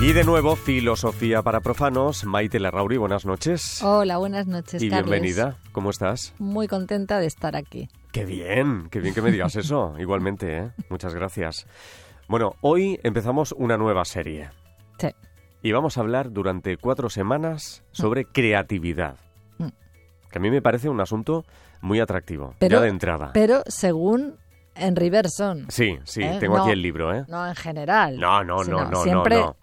Y de nuevo, Filosofía para Profanos. Maite Larrauri, buenas noches. Hola, buenas noches, Y Carles. bienvenida. ¿Cómo estás? Muy contenta de estar aquí. Qué bien, qué bien que me digas eso. Igualmente, ¿eh? Muchas gracias. Bueno, hoy empezamos una nueva serie. Sí. Y vamos a hablar durante cuatro semanas sobre creatividad. Mm. Que a mí me parece un asunto muy atractivo, Pero- ya de entrada. Pero según Henry Bergson. Sí, sí, ¿Eh? tengo No. aquí el libro, ¿eh? No en general. No, no, no, no, siempre... no.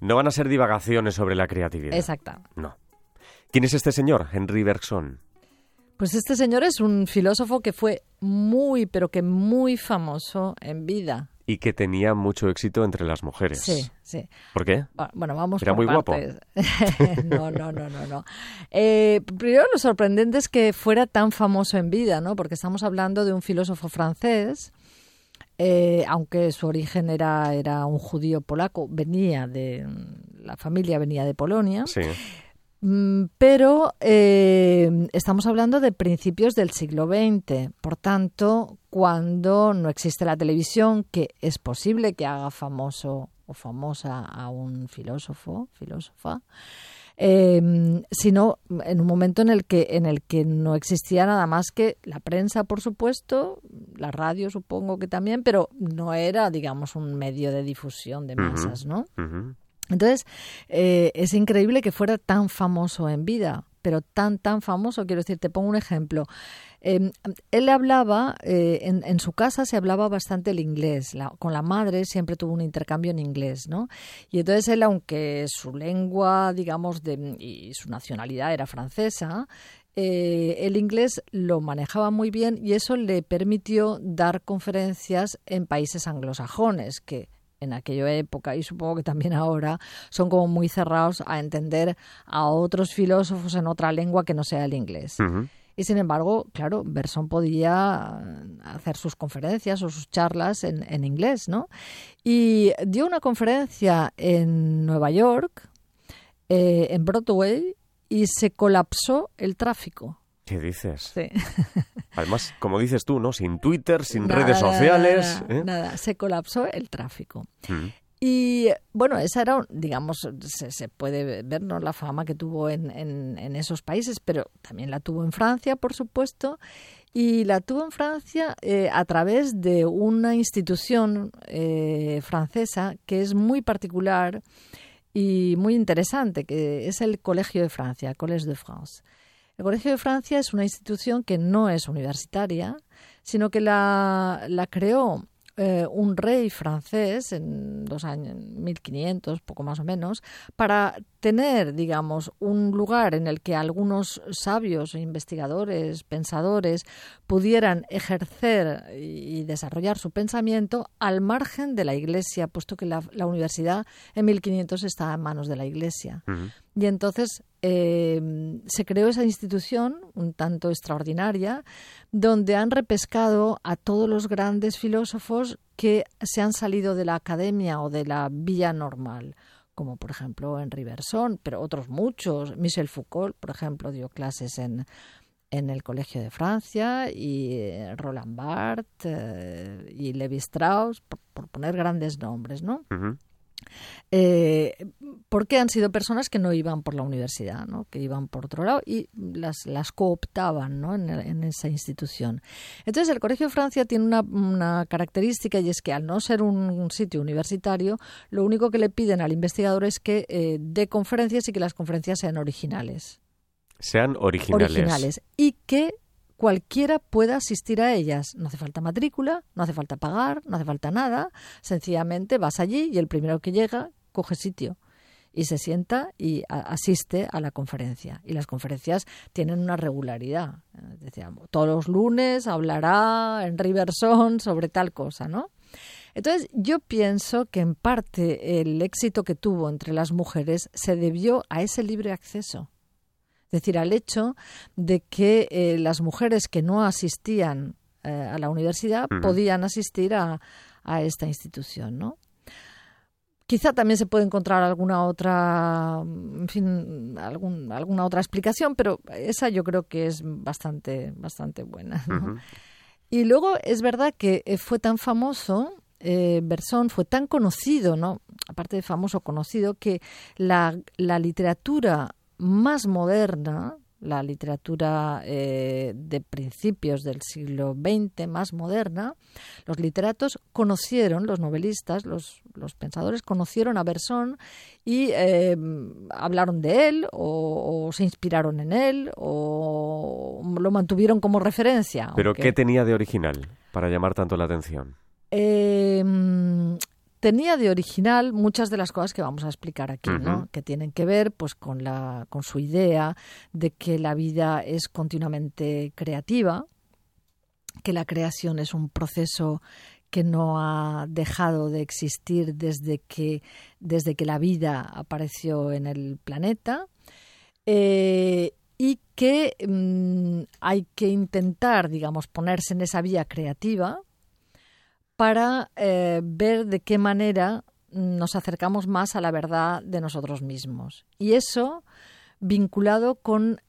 No van a ser divagaciones sobre la creatividad. Exacto. No. ¿Quién es este señor, Henry Bergson? Pues este señor es un filósofo que fue muy, pero que muy famoso en vida. Y que tenía mucho éxito entre las mujeres. Sí, sí. ¿Por qué? Ah, Bueno, vamos Era por muy guapo. no, no, no, no, no. Eh, primero, lo sorprendente es que fuera tan famoso en vida, ¿no? Porque estamos hablando de un filósofo francés, eh, aunque su origen era, era un judío polaco, venía de... La familia venía de Polonia. Sí. Mm, Pero eh, estamos hablando de principios del siglo XX, por tanto, cuando no existe la televisión, que es posible que haga famoso o famosa a un filósofo, filósofa, eh, sino en un momento en el que en el que no existía nada más que la prensa, por supuesto, la radio, supongo que también, pero no era, digamos, un medio de difusión de masas, ¿no? Entonces, eh, es increíble que fuera tan famoso en vida, pero tan, tan famoso. Quiero decir, te pongo un ejemplo. Eh, él hablaba, eh, en, su casa se hablaba bastante el inglés. Con la madre siempre tuvo un intercambio en inglés, ¿no? Y entonces él, aunque su lengua, digamos, y su nacionalidad era francesa, eh, el inglés lo manejaba muy bien y eso le permitió dar conferencias en países anglosajones, que en aquella época y supongo que también ahora son como muy cerrados a entender a otros filósofos en otra lengua que no sea el inglés. Y sin embargo, claro, Berson podía eh, hacer sus conferencias o sus charlas en, en inglés, ¿no? Y dio una conferencia en Nueva York, eh, en Broadway, y se colapsó el tráfico. ¿Qué dices? Sí. Además, como dices tú, ¿no? Sin Twitter, sin Nada, redes sociales. Nada, ¿eh? nada, se colapsó el tráfico. Mm. Y bueno, esa era, digamos, se, se puede ver ¿no? la fama que tuvo en, en- en esos países, pero también la tuvo en Francia, por supuesto, y la tuvo en Francia eh, a través de una institución eh, francesa que es muy particular y muy interesante, que es el Colegio de Francia, Collège de France. El Colegio de Francia es una institución que no es universitaria, sino que la, la creó eh, un rey francés en los años 1500, poco más o menos, para tener, digamos, un lugar en el que algunos sabios, investigadores, pensadores pudieran ejercer y desarrollar su pensamiento al margen de la Iglesia, puesto que la, la universidad en 1500 estaba en manos de la Iglesia. Y entonces eh, se creó esa institución, un tanto extraordinaria, donde han repescado a todos los grandes filósofos que se han salido de la academia o de la vía normal, como por ejemplo Henri Bergson, pero otros muchos. Michel Foucault, por ejemplo, dio clases en, en el Colegio de Francia y eh, Roland Barthes eh, y Levi Strauss, por, poner grandes nombres, ¿no? Eh, porque han sido personas que no iban por la universidad, ¿no? que iban por otro lado y las, las cooptaban ¿no? en, en esa institución. Entonces, el Colegio de Francia tiene una, una característica y es que al no ser un, un sitio universitario, lo único que le piden al investigador es que eh, dé conferencias y que las conferencias sean originales. Sean originales. Originales. Y que cualquiera pueda asistir a ellas. No hace falta matrícula, no hace falta pagar, no hace falta nada. Sencillamente vas allí y el primero que llega coge sitio y se sienta y asiste a la conferencia. Y las conferencias tienen una regularidad. Eh, Decíamos, todos los lunes hablará en Riverson sobre tal cosa, ¿no? Entonces, yo pienso que en parte el éxito que tuvo entre las mujeres se debió a ese libre acceso. Es decir, al hecho de que eh, las mujeres que no asistían eh, a la universidad podían asistir a, a esta institución, ¿no? Quizá también se puede encontrar alguna otra, en fin, algún- alguna otra explicación, pero esa yo creo que es bastante, bastante buena. Y luego es verdad que eh, fue tan famoso eh, Bersón fue tan conocido, ¿no? aparte de famoso, conocido, que la, la literatura más moderna, la literatura eh, de principios del siglo XX más moderna, los literatos conocieron, los novelistas, los, los pensadores conocieron a Bersón y eh, hablaron de él o, se inspiraron en él o lo mantuvieron como referencia. ¿Pero qué tenía de original para llamar tanto la atención? Eh, tenía de original muchas de las cosas que vamos a explicar aquí, ¿no? Que tienen que ver, pues, con la, con su idea de que la vida es continuamente creativa, que la creación es un proceso que no ha dejado de existir desde que, desde que la vida apareció en el planeta. Eh, y que mm, hay que intentar, digamos, ponerse en esa vía creativa, para eh, ver de qué manera nos acercamos más a la verdad de nosotros mismos. Y eso vinculado con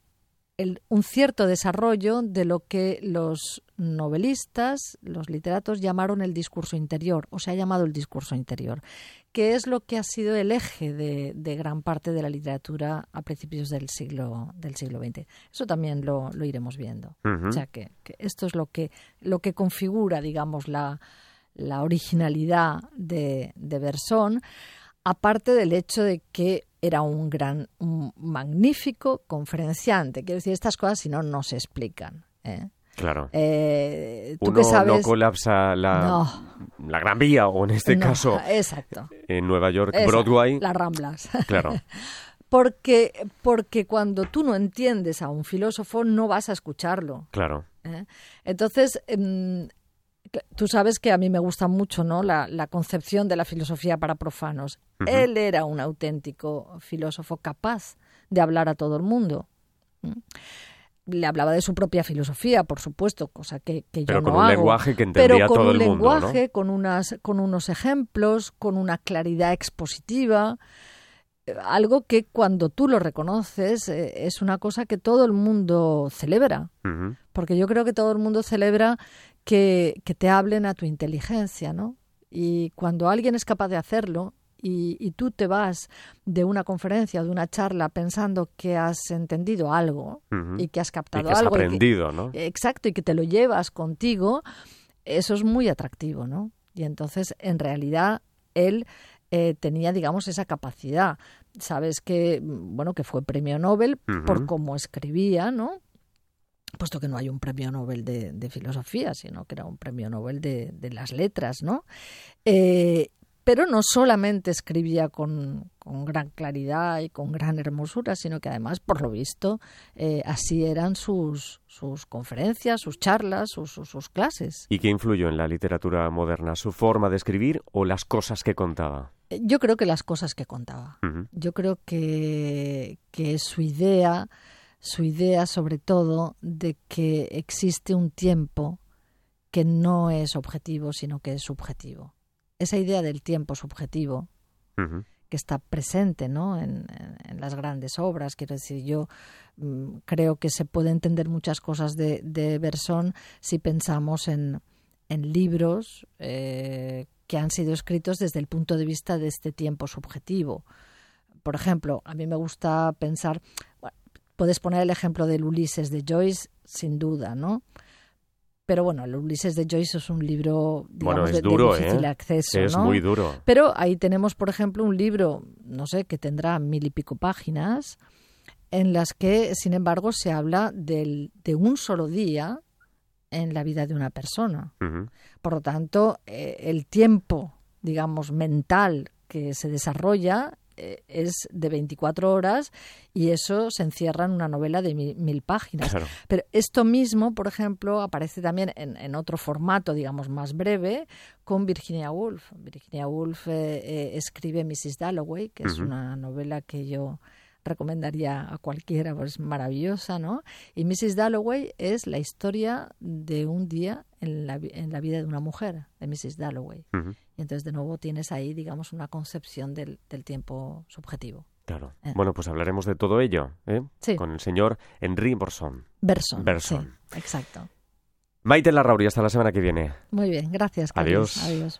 un cierto desarrollo de lo que los novelistas, los literatos llamaron el discurso interior, o se ha llamado el discurso interior, que es lo que ha sido el eje de, gran parte de la literatura a principios del siglo, del siglo XX. Eso también lo, iremos viendo. O sea que, esto es lo que, lo que configura, digamos, la, la originalidad de, de Bersón, aparte del hecho de que era un gran, un magnífico conferenciante. Quiero decir, estas cosas si no, no se explican. ¿eh? Claro. Eh, ¿tú Uno sabes? no colapsa la, la Gran Vía, o en este caso, exacto. en Nueva York, Broadway. Las Ramblas. Claro. porque, porque cuando tú no entiendes a un filósofo, no vas a escucharlo. Claro. ¿eh? Entonces, em, Tú sabes que a mí me gusta mucho ¿no? la, concepción de la filosofía para profanos. Él era un auténtico filósofo capaz de hablar a todo el mundo. Le hablaba de su propia filosofía, por supuesto, cosa que, que yo Pero con un lenguaje que entendía todo el mundo. Pero con un lenguaje, con, unas, con unos ejemplos, con una claridad expositiva algo que cuando tú lo reconoces eh, es una cosa que todo el mundo celebra. Porque yo creo que todo el mundo celebra que, que, te hablen a tu inteligencia, ¿no? Y cuando alguien es capaz de hacerlo y, y tú te vas de una conferencia o de una charla pensando que has entendido algo y que has captado y que algo. Has aprendido, ¿no? Exacto, y que te lo llevas contigo, eso es muy atractivo, ¿no? Y entonces, en realidad, él eh, tenía, digamos, esa capacidad. Sabes que, bueno, que fue premio Nobel por cómo escribía, ¿no? Puesto que no hay un premio Nobel de, filosofía, sino que era un premio Nobel de, las letras, ¿no? Eh, pero no solamente escribía con, gran claridad y con gran hermosura, sino que además, por lo visto, eh, así eran sus, sus conferencias, sus charlas, sus, sus, clases. ¿Y qué influyó en la literatura moderna? ¿Su forma de escribir o las cosas que contaba? Eh, yo creo que las cosas que contaba. Yo creo que, que su idea, su idea sobre todo de que existe un tiempo que no es objetivo, sino que es subjetivo esa idea del tiempo subjetivo que está presente ¿no? En, las grandes obras. Quiero decir, yo mm, creo que se puede entender muchas cosas de, de Bersón si pensamos en, en libros eh, que han sido escritos desde el punto de vista de este tiempo subjetivo. Por ejemplo, a mí me gusta pensar, puedes poner el ejemplo del Ulises de Joyce, sin duda, ¿no? Pero bueno, el Ulises de Joyce es un libro digamos, de, difícil ¿eh? acceso. Es muy duro. Pero ahí tenemos, por ejemplo, un libro, no sé, que tendrá mil y pico páginas, en las que, sin embargo, se habla del, de un solo día en la vida de una persona. Por lo tanto, eh, el tiempo, digamos, mental que se desarrolla es de 24 horas y eso se encierra en una novela de mil, páginas. Pero esto mismo, por ejemplo, aparece también en, otro formato, digamos, más breve, con Virginia Woolf. Virginia Woolf eh, eh, escribe Mrs. Dalloway, que es una novela que yo recomendaría a cualquiera, pues es maravillosa, ¿no? Y Mrs. Dalloway es la historia de un día en la, en la vida de una mujer, de Mrs. Dalloway. Y entonces de nuevo tienes ahí, digamos, una concepción del, del tiempo subjetivo. Claro. Eh. Bueno, pues hablaremos de todo ello, ¿eh? Sí. Con el señor Henry Borson. Berson. Berson. Sí, exacto. Maite Larrauri, hasta la semana que viene. Muy bien, gracias. Adiós. Adiós.